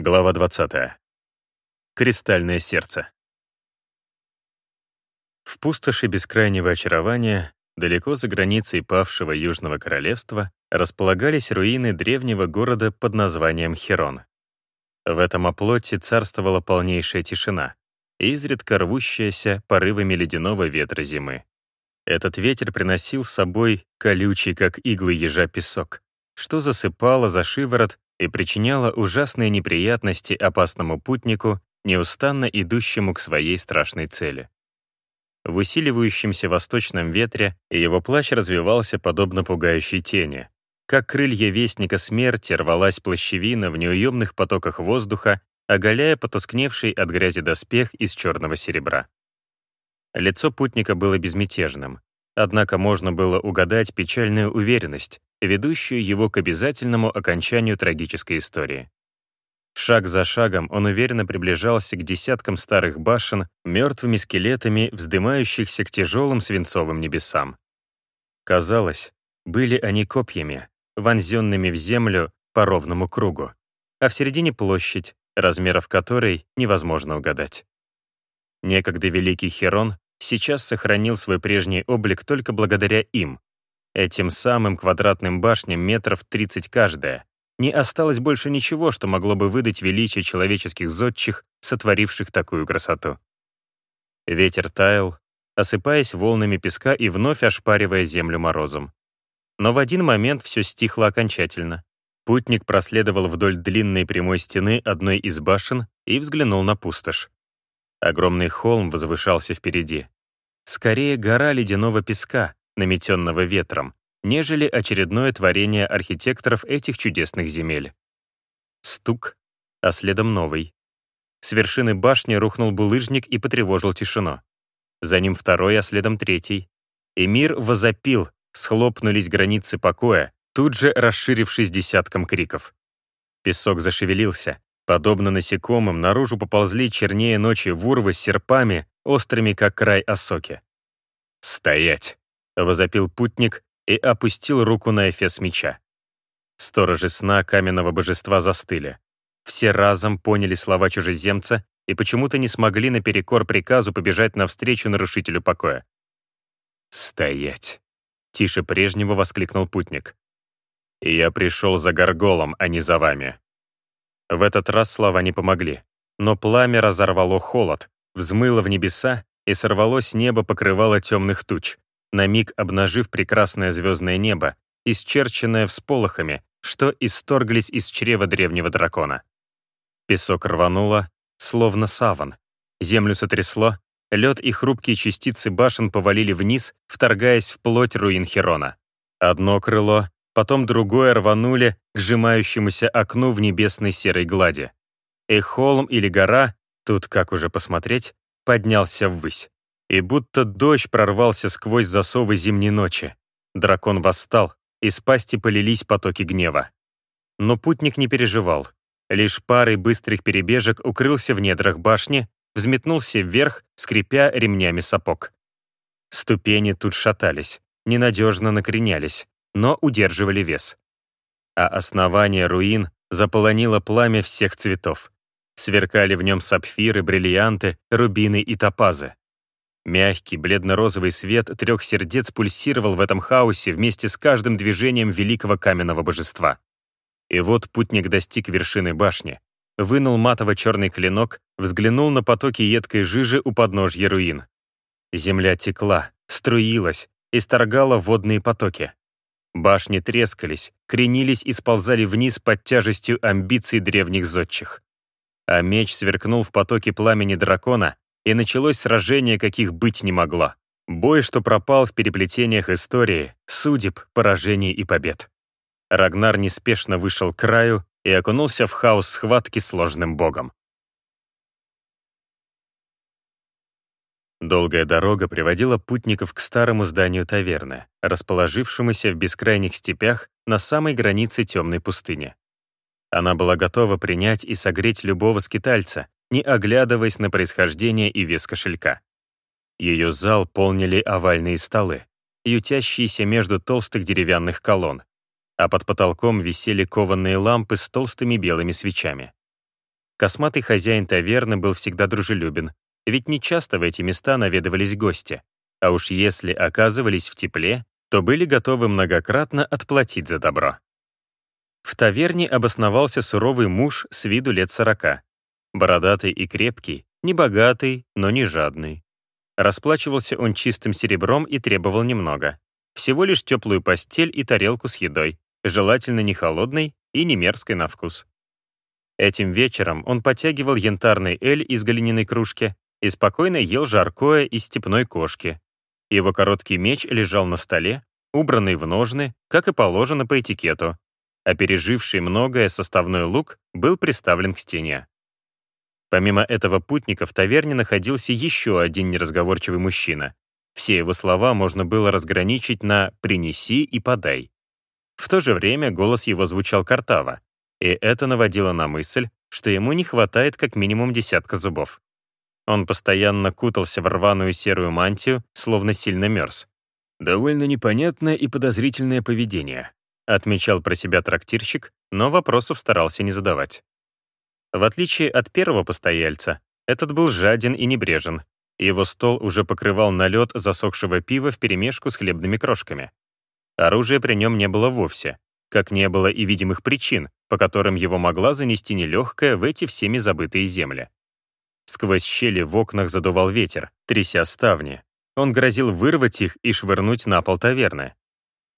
Глава 20. Кристальное сердце. В пустоши бескрайнего очарования, далеко за границей павшего Южного Королевства, располагались руины древнего города под названием Херон. В этом оплоте царствовала полнейшая тишина, изредка рвущаяся порывами ледяного ветра зимы. Этот ветер приносил с собой колючий, как иглы ежа, песок, что засыпало за шиворот и причиняла ужасные неприятности опасному путнику, неустанно идущему к своей страшной цели. В усиливающемся восточном ветре его плащ развивался подобно пугающей тени. Как крылья вестника смерти рвалась плащевина в неуемных потоках воздуха, оголяя потускневший от грязи доспех из черного серебра. Лицо путника было безмятежным, однако можно было угадать печальную уверенность, ведущую его к обязательному окончанию трагической истории. Шаг за шагом он уверенно приближался к десяткам старых башен, мертвыми скелетами, вздымающихся к тяжелым свинцовым небесам. Казалось, были они копьями, вонзенными в землю по ровному кругу, а в середине площадь, размеров которой невозможно угадать. Некогда великий Херон сейчас сохранил свой прежний облик только благодаря им, Этим самым квадратным башням метров 30 каждая. Не осталось больше ничего, что могло бы выдать величие человеческих зодчих, сотворивших такую красоту. Ветер таял, осыпаясь волнами песка и вновь ошпаривая землю морозом. Но в один момент все стихло окончательно. Путник проследовал вдоль длинной прямой стены одной из башен и взглянул на пустошь. Огромный холм возвышался впереди. Скорее гора ледяного песка, наметенного ветром, нежели очередное творение архитекторов этих чудесных земель. Стук, а следом новый. С вершины башни рухнул булыжник и потревожил тишину. За ним второй, а следом третий. И мир возопил, схлопнулись границы покоя, тут же расширившись десятком криков. Песок зашевелился. Подобно насекомым, наружу поползли чернее ночи вурвы с серпами, острыми, как край осоки. «Стоять!» возопил путник и опустил руку на эфес меча. Сторожи сна каменного божества застыли. Все разом поняли слова чужеземца и почему-то не смогли наперекор приказу побежать навстречу нарушителю покоя. «Стоять!» — тише прежнего воскликнул путник. «Я пришел за горголом, а не за вами». В этот раз слова не помогли, но пламя разорвало холод, взмыло в небеса и сорвало с неба покрывало темных туч, на миг обнажив прекрасное звездное небо, исчерченное всполохами, что исторглись из чрева древнего дракона. Песок рвануло, словно саван. Землю сотрясло, лед и хрупкие частицы башен повалили вниз, вторгаясь в плоть руин Херона. Одно крыло, потом другое рванули к сжимающемуся окну в небесной серой глади. И холм или гора, тут как уже посмотреть, поднялся ввысь и будто дождь прорвался сквозь засовы зимней ночи. Дракон восстал, из пасти полились потоки гнева. Но путник не переживал. Лишь парой быстрых перебежек укрылся в недрах башни, взметнулся вверх, скрипя ремнями сапог. Ступени тут шатались, ненадежно накренялись, но удерживали вес. А основание руин заполонило пламя всех цветов. Сверкали в нем сапфиры, бриллианты, рубины и топазы. Мягкий, бледно-розовый свет трех сердец пульсировал в этом хаосе вместе с каждым движением великого каменного божества. И вот путник достиг вершины башни, вынул матово-черный клинок, взглянул на потоки едкой жижи у подножья руин. Земля текла, струилась, исторгала водные потоки. Башни трескались, кренились и сползали вниз под тяжестью амбиций древних зодчих. А меч сверкнул в потоке пламени дракона, и началось сражение, каких быть не могло. Бой, что пропал в переплетениях истории, судеб, поражений и побед. Рагнар неспешно вышел к краю и окунулся в хаос схватки с сложным богом. Долгая дорога приводила путников к старому зданию таверны, расположившемуся в бескрайних степях на самой границе темной пустыни. Она была готова принять и согреть любого скитальца, не оглядываясь на происхождение и вес кошелька. Ее зал полнили овальные столы, ютящиеся между толстых деревянных колонн, а под потолком висели кованые лампы с толстыми белыми свечами. Косматый хозяин таверны был всегда дружелюбен, ведь нечасто в эти места наведывались гости, а уж если оказывались в тепле, то были готовы многократно отплатить за добро. В таверне обосновался суровый муж с виду лет сорока. Бородатый и крепкий, не богатый, но не жадный. Расплачивался он чистым серебром и требовал немного. Всего лишь теплую постель и тарелку с едой, желательно не холодной и не мерзкой на вкус. Этим вечером он потягивал янтарный эль из глиняной кружки и спокойно ел жаркое из степной кошки. Его короткий меч лежал на столе, убранный в ножны, как и положено по этикету, а переживший многое составной лук был приставлен к стене. Помимо этого путника в таверне находился еще один неразговорчивый мужчина. Все его слова можно было разграничить на «принеси» и «подай». В то же время голос его звучал картаво, и это наводило на мысль, что ему не хватает как минимум десятка зубов. Он постоянно кутался в рваную серую мантию, словно сильно мерз. «Довольно непонятное и подозрительное поведение», отмечал про себя трактирщик, но вопросов старался не задавать. В отличие от первого постояльца, этот был жаден и небрежен. Его стол уже покрывал налет засохшего пива вперемешку с хлебными крошками. Оружия при нем не было вовсе, как не было и видимых причин, по которым его могла занести нелегкая в эти всеми забытые земли. Сквозь щели в окнах задувал ветер, тряся ставни. Он грозил вырвать их и швырнуть на пол таверны.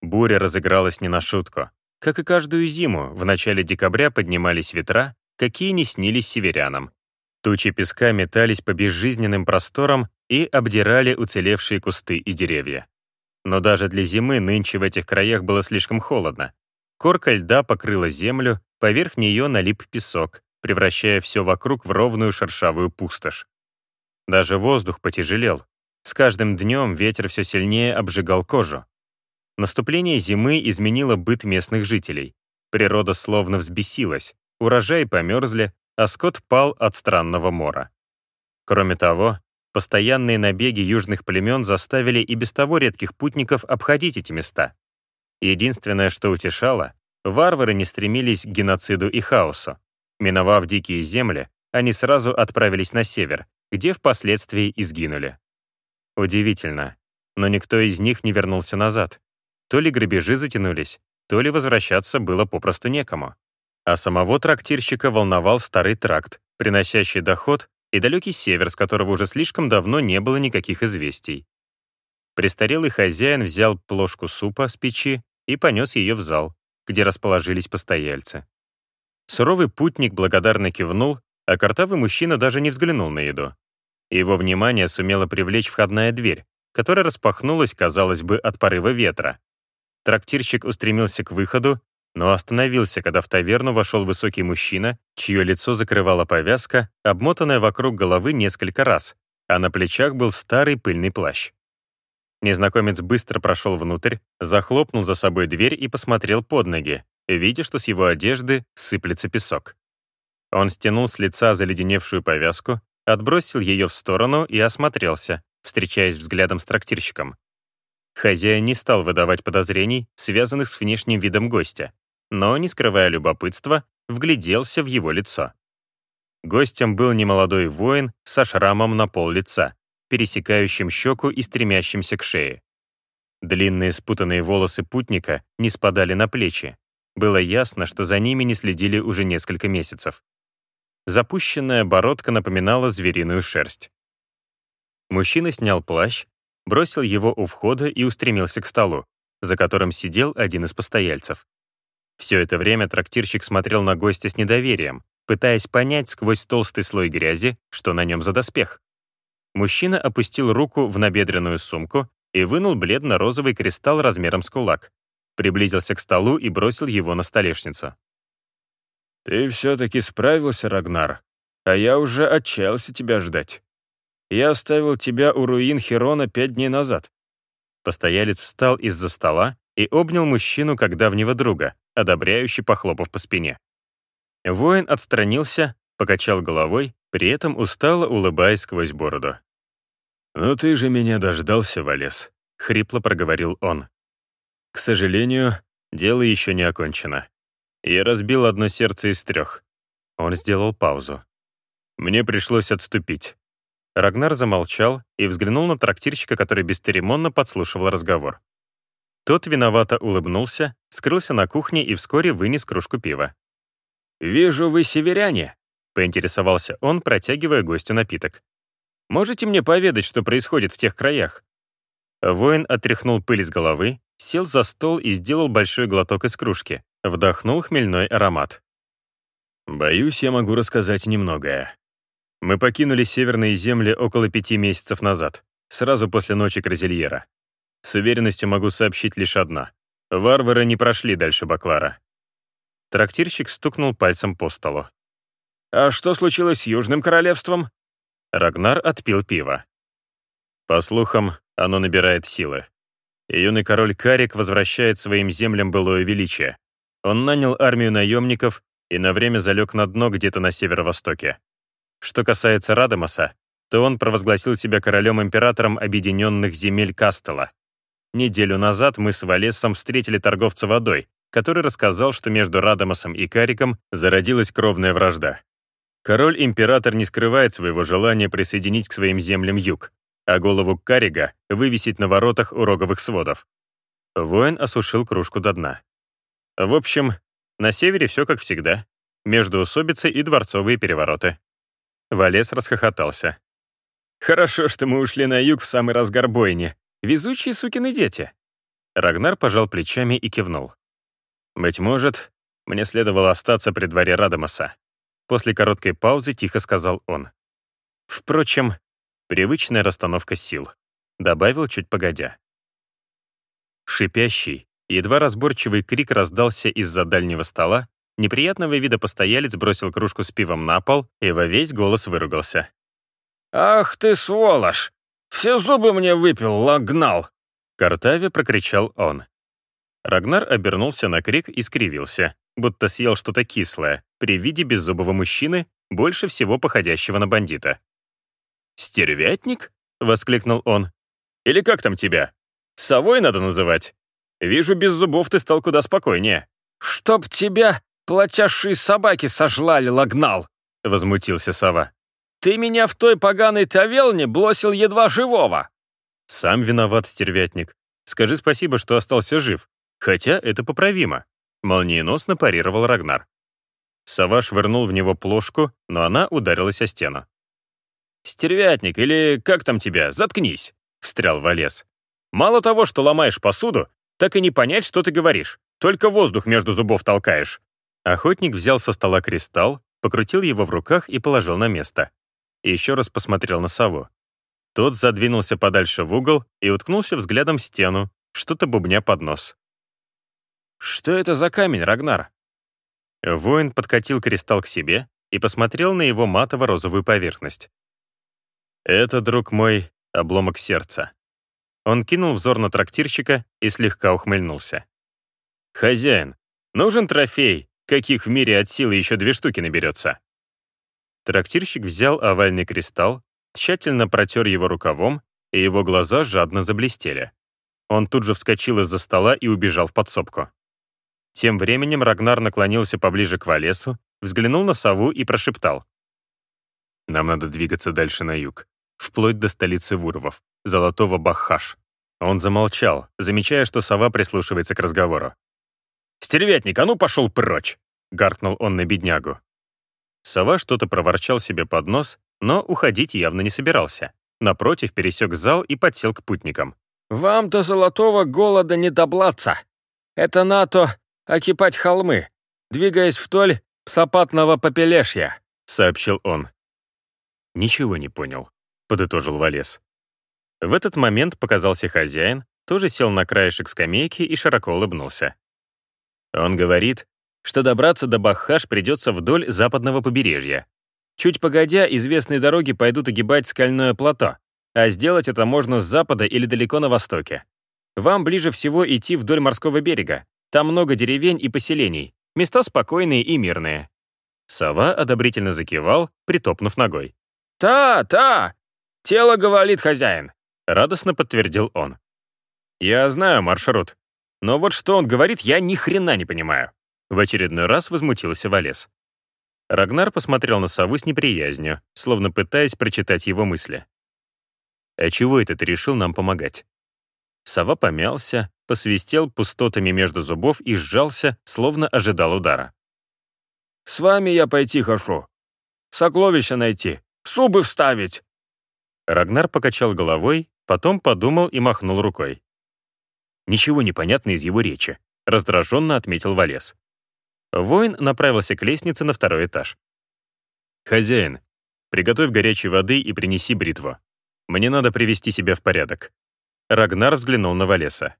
Буря разыгралась не на шутку. Как и каждую зиму, в начале декабря поднимались ветра, какие не снились северянам. Тучи песка метались по безжизненным просторам и обдирали уцелевшие кусты и деревья. Но даже для зимы нынче в этих краях было слишком холодно. Корка льда покрыла землю, поверх нее налип песок, превращая все вокруг в ровную шершавую пустошь. Даже воздух потяжелел. С каждым днем ветер все сильнее обжигал кожу. Наступление зимы изменило быт местных жителей. Природа словно взбесилась, урожаи померзли, а скот пал от странного мора. Кроме того, постоянные набеги южных племен заставили и без того редких путников обходить эти места. Единственное, что утешало, варвары не стремились к геноциду и хаосу. Миновав дикие земли, они сразу отправились на север, где впоследствии и сгинули. Удивительно, но никто из них не вернулся назад. То ли грабежи затянулись, то ли возвращаться было попросту некому. А самого трактирщика волновал старый тракт, приносящий доход, и далекий север, с которого уже слишком давно не было никаких известий. Престарелый хозяин взял плошку супа с печи и понес ее в зал, где расположились постояльцы. Суровый путник благодарно кивнул, а картавый мужчина даже не взглянул на еду. Его внимание сумела привлечь входная дверь, которая распахнулась, казалось бы, от порыва ветра. Трактирщик устремился к выходу, но остановился, когда в таверну вошел высокий мужчина, чье лицо закрывала повязка, обмотанная вокруг головы несколько раз, а на плечах был старый пыльный плащ. Незнакомец быстро прошел внутрь, захлопнул за собой дверь и посмотрел под ноги, видя, что с его одежды сыплется песок. Он стянул с лица заледеневшую повязку, отбросил ее в сторону и осмотрелся, встречаясь взглядом с трактирщиком. Хозяин не стал выдавать подозрений, связанных с внешним видом гостя, но, не скрывая любопытства, вгляделся в его лицо. Гостем был немолодой воин со шрамом на пол лица, пересекающим щеку и стремящимся к шее. Длинные спутанные волосы путника не спадали на плечи. Было ясно, что за ними не следили уже несколько месяцев. Запущенная бородка напоминала звериную шерсть. Мужчина снял плащ, бросил его у входа и устремился к столу, за которым сидел один из постояльцев. Все это время трактирщик смотрел на гостя с недоверием, пытаясь понять сквозь толстый слой грязи, что на нем за доспех. Мужчина опустил руку в набедренную сумку и вынул бледно-розовый кристалл размером с кулак. Приблизился к столу и бросил его на столешницу. «Ты все-таки справился, Рагнар, а я уже отчаялся тебя ждать. Я оставил тебя у руин Херона пять дней назад». Постоялец встал из-за стола и обнял мужчину как давнего друга, одобряюще похлопав по спине. Воин отстранился, покачал головой при этом устало улыбаясь сквозь бороду. «Ну ты же меня дождался, Валес», — хрипло проговорил он. «К сожалению, дело еще не окончено. Я разбил одно сердце из трех. Он сделал паузу. Мне пришлось отступить. Рагнар замолчал и взглянул на трактирщика, который бесцеремонно подслушивал разговор. Тот виновато улыбнулся, скрылся на кухне и вскоре вынес кружку пива. «Вижу, вы северяне», — поинтересовался он, протягивая гостю напиток. «Можете мне поведать, что происходит в тех краях?» Воин отряхнул пыль с головы, сел за стол и сделал большой глоток из кружки, вдохнул хмельной аромат. «Боюсь, я могу рассказать немногое. Мы покинули северные земли около пяти месяцев назад, сразу после ночи Кразильера. С уверенностью могу сообщить лишь одна. Варвары не прошли дальше Баклара. Трактирщик стукнул пальцем по столу. «А что случилось с Южным Королевством?» Рагнар отпил пиво. По слухам, оно набирает силы. И юный король Карик возвращает своим землям былое величие. Он нанял армию наемников и на время залег на дно где-то на северо-востоке. Что касается Радамаса, то он провозгласил себя королем-императором объединенных земель Кастела. Неделю назад мы с Валесом встретили торговца водой, который рассказал, что между Радамасом и Кариком зародилась кровная вражда. Король-император не скрывает своего желания присоединить к своим землям юг, а голову Карига вывесить на воротах у роговых сводов. Воин осушил кружку до дна. В общем, на севере все как всегда. Междоусобицы и дворцовые перевороты. Валес расхохотался. «Хорошо, что мы ушли на юг в самый разгар бойни. Везучие сукины дети». Рагнар пожал плечами и кивнул. «Быть может, мне следовало остаться при дворе Радамаса». После короткой паузы тихо сказал он. «Впрочем, привычная расстановка сил», — добавил чуть погодя. Шипящий, едва разборчивый крик раздался из-за дальнего стола, Неприятного вида постоялец бросил кружку с пивом на пол и во весь голос выругался. «Ах ты, сволочь! Все зубы мне выпил, лагнал!» Картаве прокричал он. Рагнар обернулся на крик и скривился, будто съел что-то кислое, при виде беззубого мужчины, больше всего походящего на бандита. «Стервятник?» — воскликнул он. «Или как там тебя? Совой надо называть? Вижу, без зубов ты стал куда спокойнее». «Чтоб тебя плачавшие собаки сожлали, лагнал!» — возмутился сова. «Ты меня в той поганой тавелне бросил едва живого!» «Сам виноват, стервятник. Скажи спасибо, что остался жив. Хотя это поправимо», — молниеносно парировал Рагнар. Сова швырнул в него плошку, но она ударилась о стену. «Стервятник, или как там тебя, заткнись!» — встрял Валес. «Мало того, что ломаешь посуду, так и не понять, что ты говоришь. Только воздух между зубов толкаешь. Охотник взял со стола кристалл, покрутил его в руках и положил на место. И еще раз посмотрел на сову. Тот задвинулся подальше в угол и уткнулся взглядом в стену, что-то бубня под нос. «Что это за камень, Рагнар?» Воин подкатил кристалл к себе и посмотрел на его матово-розовую поверхность. «Это, друг мой, обломок сердца». Он кинул взор на трактирщика и слегка ухмыльнулся. «Хозяин, нужен трофей, каких в мире от силы еще две штуки наберется. Трактирщик взял овальный кристалл, тщательно протер его рукавом, и его глаза жадно заблестели. Он тут же вскочил из-за стола и убежал в подсобку. Тем временем Рагнар наклонился поближе к Валесу, взглянул на сову и прошептал. «Нам надо двигаться дальше на юг, вплоть до столицы Вуровов, золотого Бахаш». Он замолчал, замечая, что сова прислушивается к разговору. «Стервятник, а ну пошел прочь!» — гаркнул он на беднягу. Сова что-то проворчал себе под нос, но уходить явно не собирался. Напротив, пересек зал и подсел к путникам. «Вам до золотого голода не доблаться. Это НАТО окипать холмы, двигаясь вдоль сапатного попелешья», — сообщил он. «Ничего не понял», — подытожил Валес. В этот момент показался хозяин, тоже сел на краешек скамейки и широко улыбнулся. Он говорит, что добраться до Бахаш придется вдоль западного побережья. Чуть погодя, известные дороги пойдут огибать скальное плато, а сделать это можно с запада или далеко на востоке. Вам ближе всего идти вдоль морского берега. Там много деревень и поселений, места спокойные и мирные. Сова одобрительно закивал, притопнув ногой. «Та, та! Тело говорит хозяин!» — радостно подтвердил он. «Я знаю маршрут. Но вот что он говорит, я ни хрена не понимаю. В очередной раз возмутился Валес. Рагнар посмотрел на сову с неприязнью, словно пытаясь прочитать его мысли. «А чего это ты решил нам помогать?» Сова помялся, посвистел пустотами между зубов и сжался, словно ожидал удара. «С вами я пойти хочу. Сокровища найти, зубы вставить!» Рагнар покачал головой, потом подумал и махнул рукой. Ничего не понятно из его речи, раздраженно отметил Валес. Воин направился к лестнице на второй этаж. «Хозяин, приготовь горячей воды и принеси бритву. Мне надо привести себя в порядок». Рагнар взглянул на Валеса.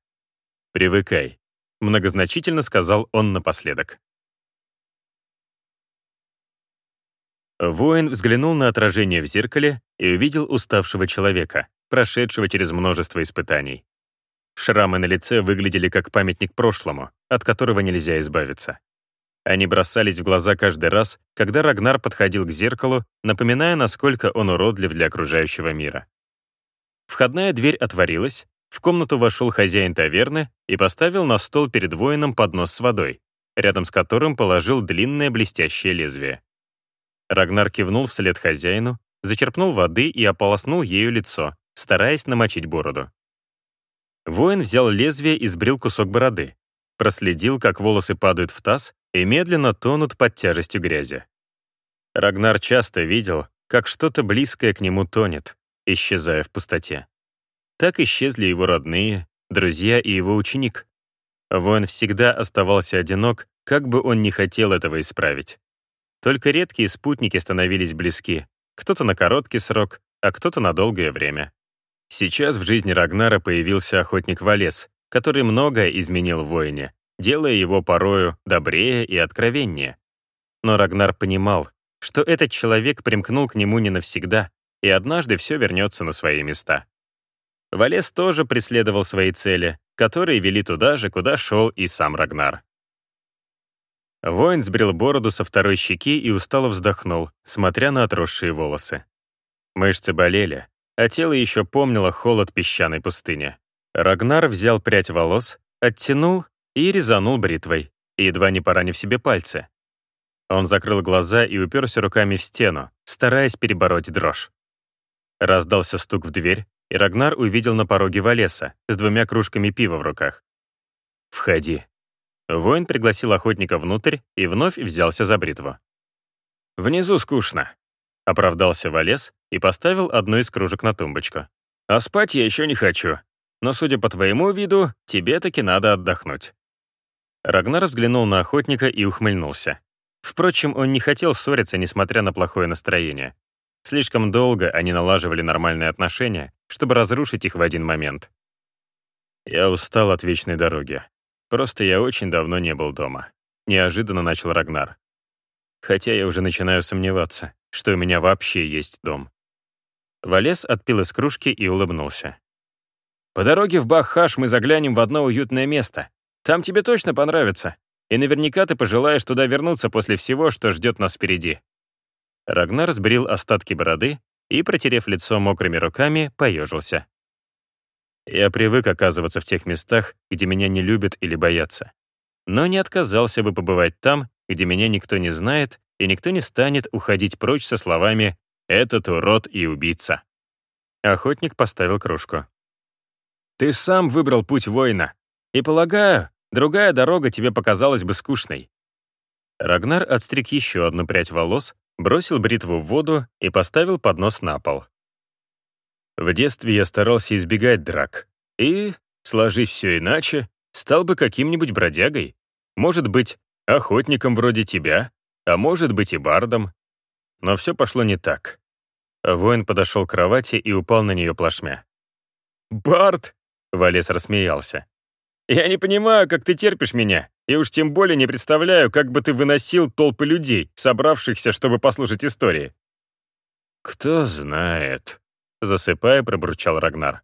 «Привыкай», — многозначительно сказал он напоследок. Воин взглянул на отражение в зеркале и увидел уставшего человека, прошедшего через множество испытаний. Шрамы на лице выглядели как памятник прошлому, от которого нельзя избавиться. Они бросались в глаза каждый раз, когда Рагнар подходил к зеркалу, напоминая, насколько он уродлив для окружающего мира. Входная дверь отворилась, в комнату вошел хозяин таверны и поставил на стол перед воином поднос с водой, рядом с которым положил длинное блестящее лезвие. Рагнар кивнул вслед хозяину, зачерпнул воды и ополоснул ею лицо, стараясь намочить бороду. Воин взял лезвие и сбрил кусок бороды, проследил, как волосы падают в таз и медленно тонут под тяжестью грязи. Рагнар часто видел, как что-то близкое к нему тонет, исчезая в пустоте. Так исчезли его родные, друзья и его ученик. Воин всегда оставался одинок, как бы он ни хотел этого исправить. Только редкие спутники становились близки, кто-то на короткий срок, а кто-то на долгое время. Сейчас в жизни Рагнара появился охотник Валес, который многое изменил в воине, делая его порою добрее и откровеннее. Но Рагнар понимал, что этот человек примкнул к нему не навсегда, и однажды все вернется на свои места. Валес тоже преследовал свои цели, которые вели туда же, куда шел и сам Рагнар. Воин сбрил бороду со второй щеки и устало вздохнул, смотря на отросшие волосы. Мышцы болели, а тело еще помнило холод песчаной пустыни. Рагнар взял прядь волос, оттянул и резанул бритвой, едва не поранив себе пальцы. Он закрыл глаза и уперся руками в стену, стараясь перебороть дрожь. Раздался стук в дверь, и Рагнар увидел на пороге Валеса с двумя кружками пива в руках. «Входи», Воин пригласил охотника внутрь и вновь взялся за бритву. «Внизу скучно», — оправдался Валес и поставил одну из кружек на тумбочку. «А спать я еще не хочу. Но, судя по твоему виду, тебе таки надо отдохнуть». Рагнар взглянул на охотника и ухмыльнулся. Впрочем, он не хотел ссориться, несмотря на плохое настроение. Слишком долго они налаживали нормальные отношения, чтобы разрушить их в один момент. «Я устал от вечной дороги», Просто я очень давно не был дома. Неожиданно начал Рагнар. Хотя я уже начинаю сомневаться, что у меня вообще есть дом. Валес отпил из кружки и улыбнулся. «По дороге в Баххаш мы заглянем в одно уютное место. Там тебе точно понравится. И наверняка ты пожелаешь туда вернуться после всего, что ждет нас впереди». Рагнар сбрил остатки бороды и, протерев лицо мокрыми руками, поежился. Я привык оказываться в тех местах, где меня не любят или боятся. Но не отказался бы побывать там, где меня никто не знает, и никто не станет уходить прочь со словами «этот урод и убийца». Охотник поставил кружку. «Ты сам выбрал путь воина, и, полагаю, другая дорога тебе показалась бы скучной». Рагнар отстриг еще одну прядь волос, бросил бритву в воду и поставил поднос на пол. В детстве я старался избегать драк. И, сложив все иначе, стал бы каким-нибудь бродягой. Может быть, охотником вроде тебя, а может быть и бардом. Но все пошло не так. Воин подошел к кровати и упал на нее плашмя. «Бард!» — Валес рассмеялся. «Я не понимаю, как ты терпишь меня, и уж тем более не представляю, как бы ты выносил толпы людей, собравшихся, чтобы послушать истории». «Кто знает», Засыпая, пробурчал Рагнар.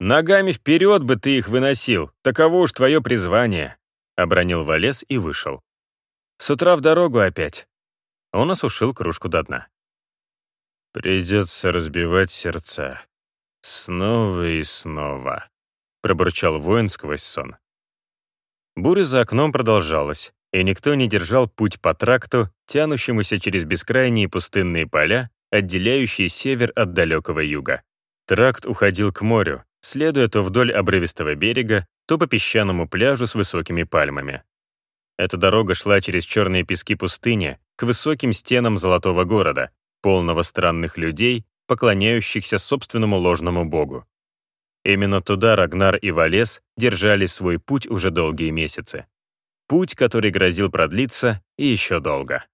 «Ногами вперед бы ты их выносил, таково уж твое призвание», — обронил Валес и вышел. «С утра в дорогу опять». Он осушил кружку до дна. «Придется разбивать сердца. Снова и снова», — пробурчал воин сквозь сон. Буря за окном продолжалась, и никто не держал путь по тракту, тянущемуся через бескрайние пустынные поля, отделяющие север от далекого юга. Тракт уходил к морю, следуя то вдоль обрывистого берега, то по песчаному пляжу с высокими пальмами. Эта дорога шла через черные пески пустыни к высоким стенам золотого города, полного странных людей, поклоняющихся собственному ложному богу. Именно туда Рагнар и Валес держали свой путь уже долгие месяцы. Путь, который грозил продлиться еще долго.